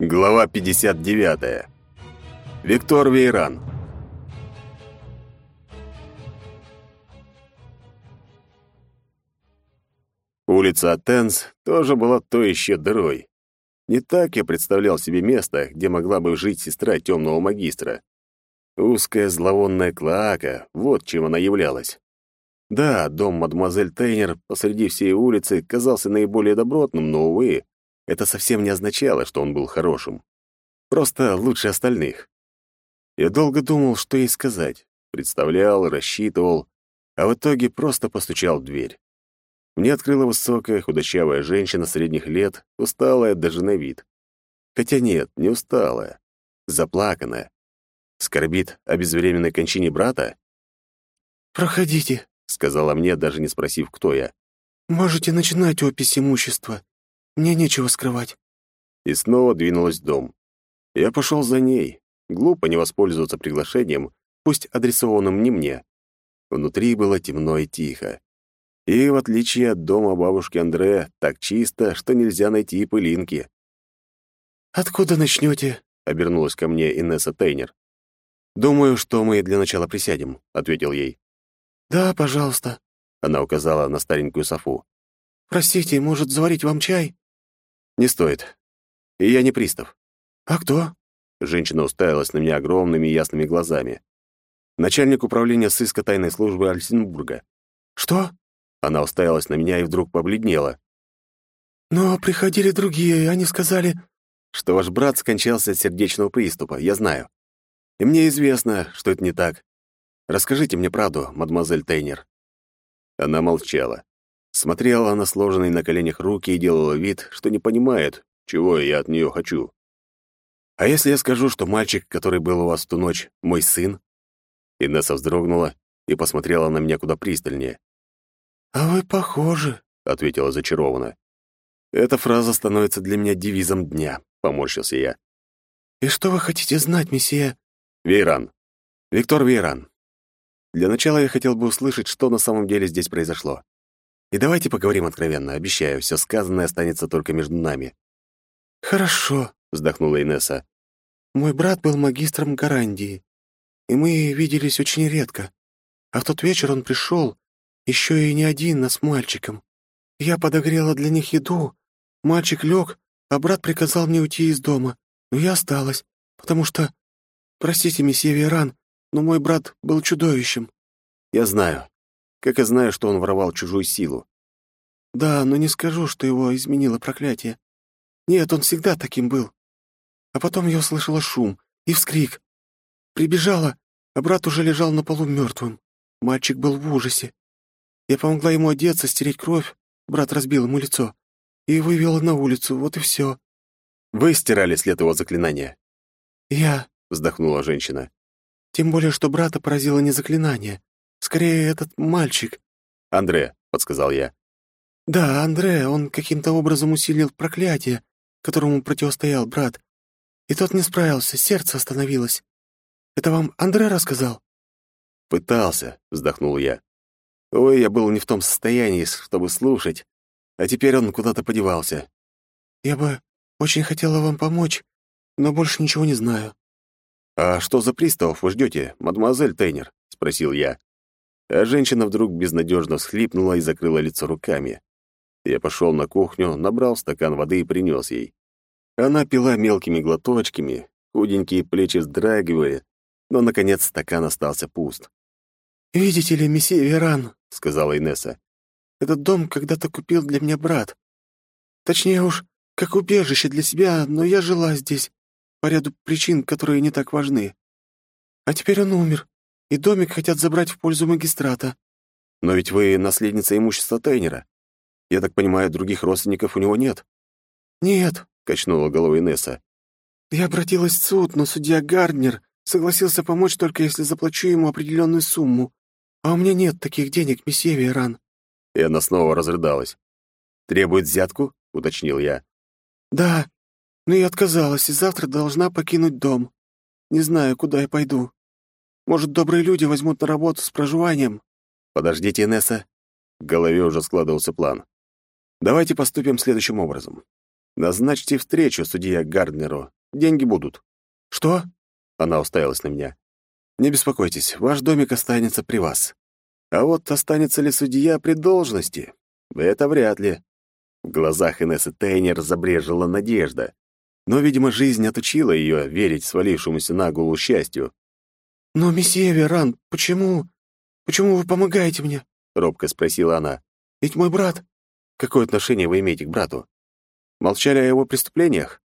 Глава 59. Виктор Вейран. Улица Атенс тоже была то еще дырой. Не так я представлял себе место, где могла бы жить сестра темного магистра. Узкая зловонная клоака — вот чем она являлась. Да, дом мадемуазель Тейнер посреди всей улицы казался наиболее добротным, но, увы, это совсем не означало, что он был хорошим. Просто лучше остальных. Я долго думал, что ей сказать. Представлял, рассчитывал, а в итоге просто постучал в дверь. Мне открыла высокая, худощавая женщина средних лет, усталая даже на вид. Хотя нет, не усталая. Заплаканная. Скорбит о безвременной кончине брата? «Проходите», — сказала мне, даже не спросив, кто я. «Можете начинать опись имущества. Мне нечего скрывать». И снова двинулась в дом. Я пошел за ней. Глупо не воспользоваться приглашением, пусть адресованным не мне. Внутри было темно и тихо. И, в отличие от дома бабушки Андре, так чисто, что нельзя найти и пылинки. «Откуда начнете?» — обернулась ко мне Инесса Тейнер. «Думаю, что мы для начала присядем», — ответил ей. «Да, пожалуйста», — она указала на старенькую софу. «Простите, может, заварить вам чай?» «Не стоит. И я не пристав». «А кто?» Женщина уставилась на меня огромными ясными глазами. «Начальник управления сыска тайной службы Альсенбурга». «Что?» Она уставилась на меня и вдруг побледнела. «Но приходили другие, они сказали...» «Что ваш брат скончался от сердечного приступа, я знаю. И мне известно, что это не так. Расскажите мне правду, мадемуазель Тейнер». Она молчала смотрела на сложенные на коленях руки и делала вид, что не понимает, чего я от нее хочу. «А если я скажу, что мальчик, который был у вас в ту ночь, мой сын?» Инесса вздрогнула и посмотрела на меня куда пристальнее. «А вы похожи», — ответила зачарованно. «Эта фраза становится для меня девизом дня», — поморщился я. «И что вы хотите знать, месье?» «Вейран. Виктор Вейран. Для начала я хотел бы услышать, что на самом деле здесь произошло. И давайте поговорим откровенно. Обещаю, все сказанное останется только между нами». «Хорошо», — вздохнула Инесса. «Мой брат был магистром Гарандии, и мы виделись очень редко. А в тот вечер он пришел, еще и не один, а с мальчиком. Я подогрела для них еду, мальчик лег, а брат приказал мне уйти из дома, но я осталась, потому что... Простите, месье Веран, но мой брат был чудовищем». «Я знаю как и знаю, что он воровал чужую силу. Да, но не скажу, что его изменило проклятие. Нет, он всегда таким был. А потом я услышала шум и вскрик. Прибежала, а брат уже лежал на полу мертвым. Мальчик был в ужасе. Я помогла ему одеться, стереть кровь. Брат разбил ему лицо. И вывела на улицу, вот и все. Вы стирали след его заклинания? Я, — вздохнула женщина. Тем более, что брата поразило не заклинание, Скорее, этот мальчик». «Андре», — подсказал я. «Да, Андре, он каким-то образом усилил проклятие, которому противостоял брат. И тот не справился, сердце остановилось. Это вам Андре рассказал?» «Пытался», — вздохнул я. «Ой, я был не в том состоянии, чтобы слушать, а теперь он куда-то подевался». «Я бы очень хотела вам помочь, но больше ничего не знаю». «А что за приставов вы ждете, мадемуазель Тейнер?» — спросил я. А женщина вдруг безнадежно всхлипнула и закрыла лицо руками. Я пошел на кухню, набрал стакан воды и принес ей. Она пила мелкими глоточками, худенькие плечи вздрагивали, но, наконец, стакан остался пуст. «Видите ли, месье Веран», — сказала Инесса, — «этот дом когда-то купил для меня брат. Точнее уж, как убежище для себя, но я жила здесь по ряду причин, которые не так важны. А теперь он умер, и домик хотят забрать в пользу магистрата». «Но ведь вы наследница имущества Тейнера. Я так понимаю, других родственников у него нет?» «Нет», — качнула головой Несса. «Я обратилась в суд, но судья Гарднер согласился помочь только если заплачу ему определенную сумму. А у меня нет таких денег, месье Веран». И она снова разрыдалась. «Требует взятку?» — уточнил я. «Да, но я отказалась, и завтра должна покинуть дом. Не знаю, куда я пойду. Может, добрые люди возьмут на работу с проживанием?» «Подождите, Инесса». В голове уже складывался план. «Давайте поступим следующим образом. Назначьте встречу, судья Гарднеру. Деньги будут». «Что?» — она уставилась на меня. «Не беспокойтесь, ваш домик останется при вас. А вот останется ли судья при должности? Это вряд ли». В глазах Инессы Тейнер забрежила надежда. Но, видимо, жизнь отучила ее верить свалившемуся на голову счастью. «Но, месье Веран, почему... почему вы помогаете мне?» — робко спросила она. «Ведь мой брат...» «Какое отношение вы имеете к брату? Молчали о его преступлениях?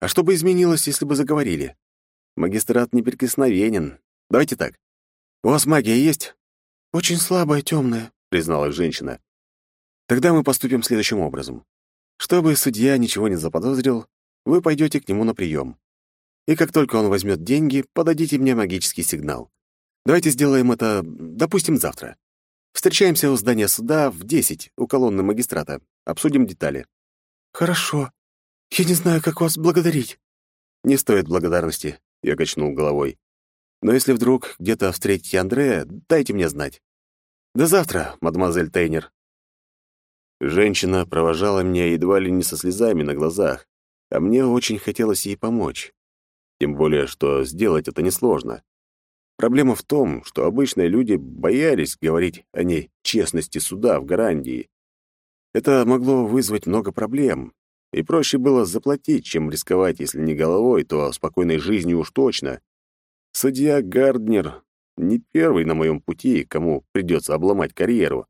А что бы изменилось, если бы заговорили? Магистрат неприкосновенен. Давайте так. У вас магия есть?» «Очень слабая, темная», — призналась женщина. «Тогда мы поступим следующим образом. Чтобы судья ничего не заподозрил, вы пойдете к нему на прием. И как только он возьмет деньги, подадите мне магический сигнал. Давайте сделаем это, допустим, завтра. Встречаемся у здания суда в 10 у колонны магистрата. Обсудим детали. Хорошо. Я не знаю, как вас благодарить. Не стоит благодарности, я качнул головой. Но если вдруг где-то встретите Андрея, дайте мне знать. До завтра, мадемуазель Тейнер. Женщина провожала меня едва ли не со слезами на глазах, а мне очень хотелось ей помочь. Тем более, что сделать это несложно. Проблема в том, что обычные люди боялись говорить о ней честности суда в гарантии. Это могло вызвать много проблем, и проще было заплатить, чем рисковать, если не головой, то спокойной жизнью уж точно. Судья Гарднер не первый на моем пути, кому придется обломать карьеру.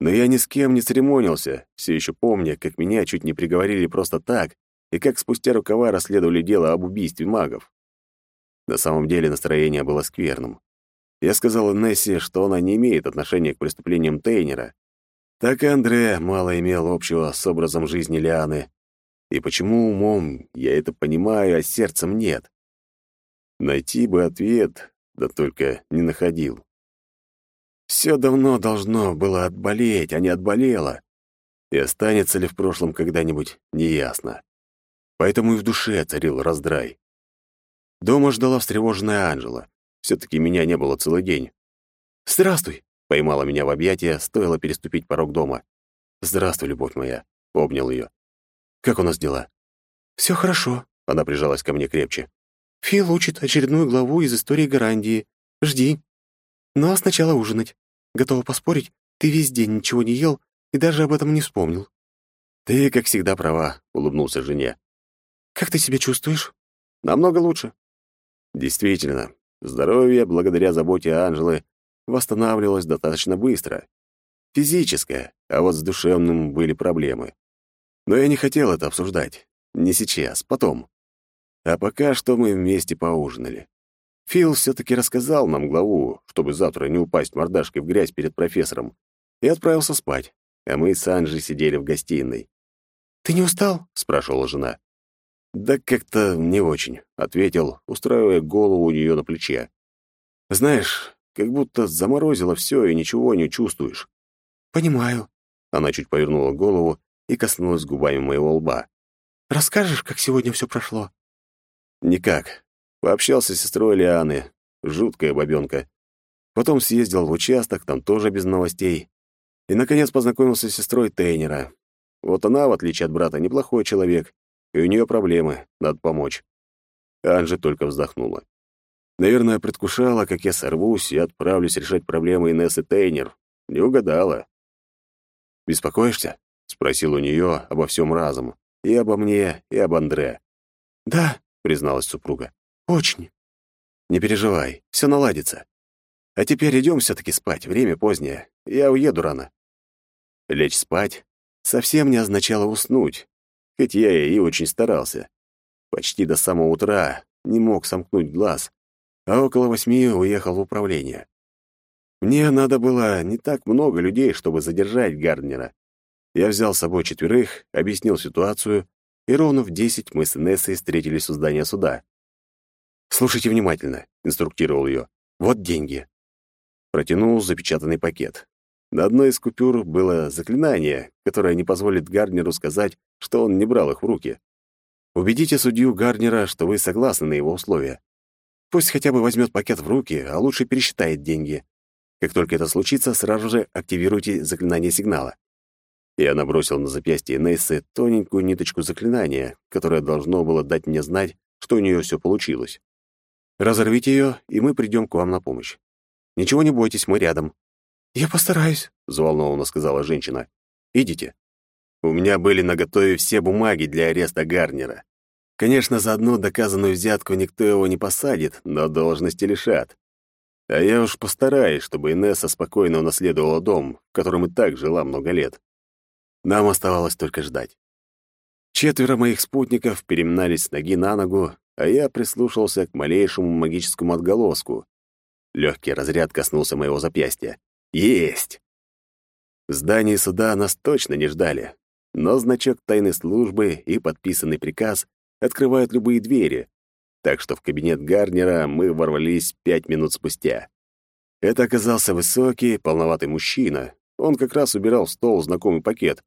Но я ни с кем не церемонился, все еще помня, как меня чуть не приговорили просто так, и как спустя рукава расследовали дело об убийстве магов. На самом деле настроение было скверным. Я сказал Нессе, что она не имеет отношения к преступлениям Тейнера. Так и Андре мало имел общего с образом жизни Лианы. И почему умом я это понимаю, а сердцем нет? Найти бы ответ, да только не находил. Все давно должно было отболеть, а не отболело. И останется ли в прошлом когда-нибудь, неясно поэтому и в душе царил раздрай. Дома ждала встревоженная Анжела. Все-таки меня не было целый день. «Здравствуй!» — поймала меня в объятия, стоило переступить порог дома. «Здравствуй, любовь моя!» — обнял ее. «Как у нас дела?» «Все хорошо», — она прижалась ко мне крепче. «Фил учит очередную главу из истории Гарандии. Жди. Но сначала ужинать. Готова поспорить, ты весь день ничего не ел и даже об этом не вспомнил». «Ты, как всегда, права», — улыбнулся жене. Как ты себя чувствуешь? Намного лучше. Действительно, здоровье, благодаря заботе Анжелы, восстанавливалось достаточно быстро. Физическое, а вот с душевным были проблемы. Но я не хотел это обсуждать. Не сейчас, потом. А пока что мы вместе поужинали. Фил все-таки рассказал нам главу, чтобы завтра не упасть мордашкой в грязь перед профессором, и отправился спать, а мы с Анжей сидели в гостиной. «Ты не устал?» — спрашивала жена. «Да как-то не очень», — ответил, устраивая голову у нее на плече. «Знаешь, как будто заморозило все и ничего не чувствуешь». «Понимаю». Она чуть повернула голову и коснулась губами моего лба. «Расскажешь, как сегодня все прошло?» «Никак. Пообщался с сестрой Лианы. Жуткая бабенка. Потом съездил в участок, там тоже без новостей. И, наконец, познакомился с сестрой Тейнера. Вот она, в отличие от брата, неплохой человек и у нее проблемы, надо помочь. Анжи только вздохнула. Наверное, предвкушала, как я сорвусь и отправлюсь решать проблемы Инессы Тейнер. Не угадала. «Беспокоишься?» — спросил у нее обо всем разом. И обо мне, и об Андре. «Да», — призналась супруга. «Очень». «Не переживай, все наладится. А теперь идем все-таки спать, время позднее. Я уеду рано». Лечь спать совсем не означало уснуть, хоть я и очень старался. Почти до самого утра не мог сомкнуть глаз, а около восьми уехал в управление. Мне надо было не так много людей, чтобы задержать Гарднера. Я взял с собой четверых, объяснил ситуацию, и ровно в десять мы с Инессой встретились у здания суда. «Слушайте внимательно», — инструктировал ее. «Вот деньги». Протянул запечатанный пакет. На одной из купюр было заклинание, которое не позволит Гарднеру сказать, что он не брал их в руки. Убедите судью Гарнера, что вы согласны на его условия. Пусть хотя бы возьмет пакет в руки, а лучше пересчитает деньги. Как только это случится, сразу же активируйте заклинание сигнала. Я набросил на запястье Нессы тоненькую ниточку заклинания, которое должно было дать мне знать, что у нее все получилось. Разорвите ее, и мы придем к вам на помощь. Ничего не бойтесь, мы рядом. Я постараюсь, взволнованно сказала женщина. Идите. У меня были наготове все бумаги для ареста Гарнера. Конечно, за одну доказанную взятку никто его не посадит, но должности лишат. А я уж постараюсь, чтобы Инесса спокойно унаследовала дом, в котором и так жила много лет. Нам оставалось только ждать. Четверо моих спутников переминались с ноги на ногу, а я прислушался к малейшему магическому отголоску. Легкий разряд коснулся моего запястья. Есть! В здании суда нас точно не ждали, но значок тайной службы и подписанный приказ открывают любые двери, так что в кабинет Гарнера мы ворвались пять минут спустя. Это оказался высокий, полноватый мужчина. Он как раз убирал в стол знакомый пакет.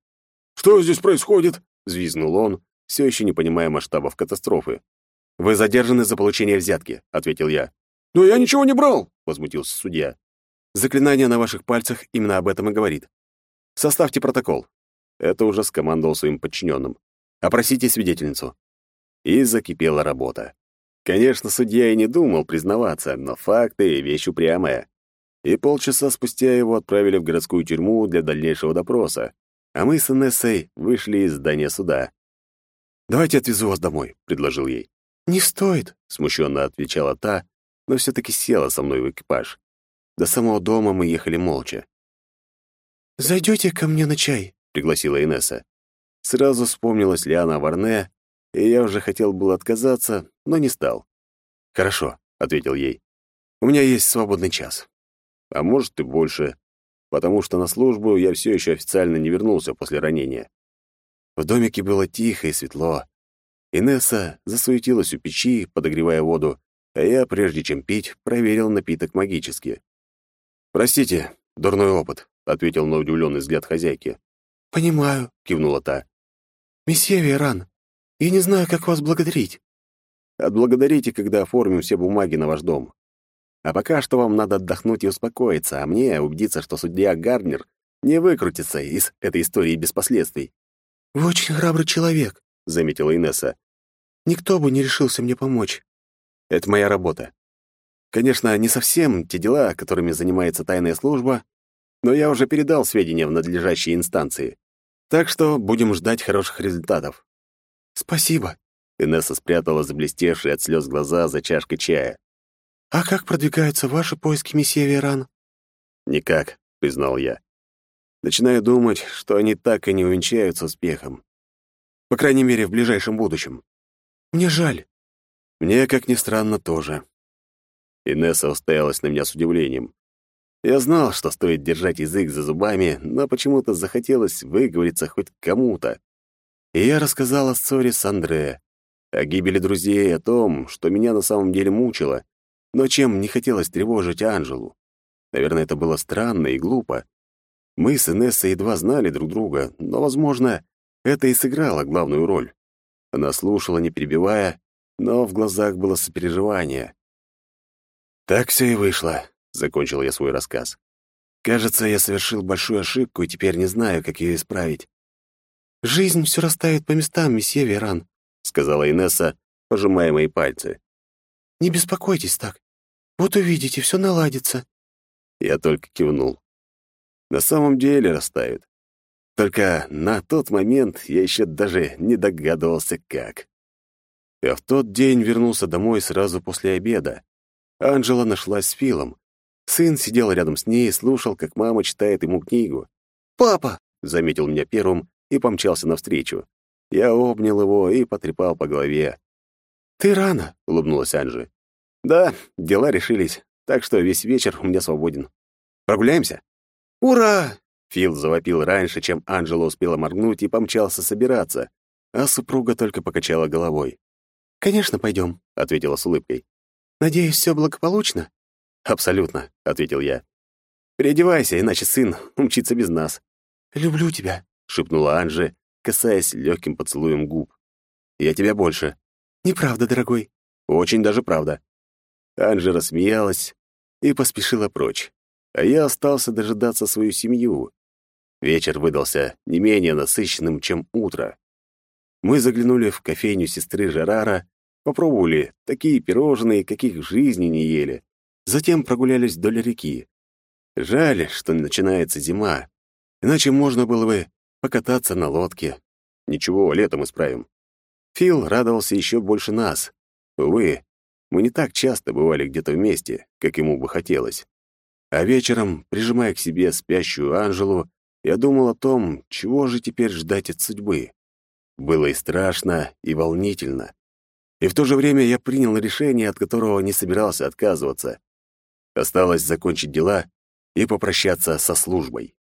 «Что здесь происходит?» — взвизгнул он, все еще не понимая масштабов катастрофы. «Вы задержаны за получение взятки», — ответил я. «Но я ничего не брал!» — возмутился судья. «Заклинание на ваших пальцах именно об этом и говорит. Составьте протокол». Это уже скомандовал своим подчиненным. «Опросите свидетельницу». И закипела работа. Конечно, судья и не думал признаваться, но факты — вещь упрямая. И полчаса спустя его отправили в городскую тюрьму для дальнейшего допроса, а мы с Инессой вышли из здания суда. «Давайте отвезу вас домой», — предложил ей. «Не стоит», — смущенно отвечала та, но все-таки села со мной в экипаж. До самого дома мы ехали молча. «Зайдете ко мне на чай?» — пригласила Инесса. Сразу вспомнилась Лиана Варне, и я уже хотел было отказаться, но не стал. «Хорошо», — ответил ей. «У меня есть свободный час. А может, и больше, потому что на службу я все еще официально не вернулся после ранения. В домике было тихо и светло. Инесса засуетилась у печи, подогревая воду, а я, прежде чем пить, проверил напиток магически. «Простите, дурной опыт», — ответил на удивленный взгляд хозяйки. «Понимаю», — кивнула та. «Месье Веран, я не знаю, как вас благодарить». «Отблагодарите, когда оформим все бумаги на ваш дом. А пока что вам надо отдохнуть и успокоиться, а мне убедиться, что судья Гарднер не выкрутится из этой истории без последствий». «Вы очень храбрый человек», — заметила Инесса. «Никто бы не решился мне помочь». «Это моя работа. Конечно, не совсем те дела, которыми занимается тайная служба, но я уже передал сведения в надлежащие инстанции. Так что будем ждать хороших результатов». «Спасибо», — Инесса спрятала заблестевшие от слез глаза за чашкой чая. «А как продвигаются ваши поиски, месье Веран?» «Никак», — признал я. Начинаю думать, что они так и не увенчаются успехом. По крайней мере, в ближайшем будущем. Мне жаль. Мне, как ни странно, тоже. Инесса устоялась на меня с удивлением. Я знал, что стоит держать язык за зубами, но почему-то захотелось выговориться хоть кому-то. И я рассказал о ссоре с Андре, о гибели друзей, о том, что меня на самом деле мучило, но чем не хотелось тревожить Анжелу. Наверное, это было странно и глупо. Мы с Инессой едва знали друг друга, но, возможно, это и сыграло главную роль. Она слушала, не перебивая, но в глазах было сопереживание. «Так все и вышло», — закончил я свой рассказ. «Кажется, я совершил большую ошибку и теперь не знаю, как ее исправить». «Жизнь все расставит по местам, месье Веран», — сказала Инесса, пожимая мои пальцы. «Не беспокойтесь так. Вот увидите, все наладится». Я только кивнул. На самом деле расставит. Только на тот момент я еще даже не догадывался, как. Я в тот день вернулся домой сразу после обеда. Анжела нашлась с Филом. Сын сидел рядом с ней и слушал, как мама читает ему книгу. «Папа!» — заметил меня первым и помчался навстречу. Я обнял его и потрепал по голове. «Ты рано», — улыбнулась Анжи. «Да, дела решились, так что весь вечер у меня свободен. Прогуляемся?» «Ура!» Фил завопил раньше, чем Анжела успела моргнуть и помчался собираться, а супруга только покачала головой. «Конечно, пойдем», — ответила с улыбкой. «Надеюсь, все благополучно?» «Абсолютно», — ответил я. «Переодевайся, иначе сын умчится без нас». «Люблю тебя», — шепнула Анжи, касаясь легким поцелуем губ. «Я тебя больше». «Неправда, дорогой». «Очень даже правда». Анжи рассмеялась и поспешила прочь, а я остался дожидаться свою семью. Вечер выдался не менее насыщенным, чем утро. Мы заглянули в кофейню сестры Жерара, попробовали такие пирожные, каких в жизни не ели. Затем прогулялись вдоль реки. Жаль, что начинается зима, иначе можно было бы покататься на лодке. Ничего, летом исправим. Фил радовался еще больше нас. Увы, мы не так часто бывали где-то вместе, как ему бы хотелось. А вечером, прижимая к себе спящую Анжелу, я думал о том, чего же теперь ждать от судьбы. Было и страшно, и волнительно. И в то же время я принял решение, от которого не собирался отказываться. Осталось закончить дела и попрощаться со службой.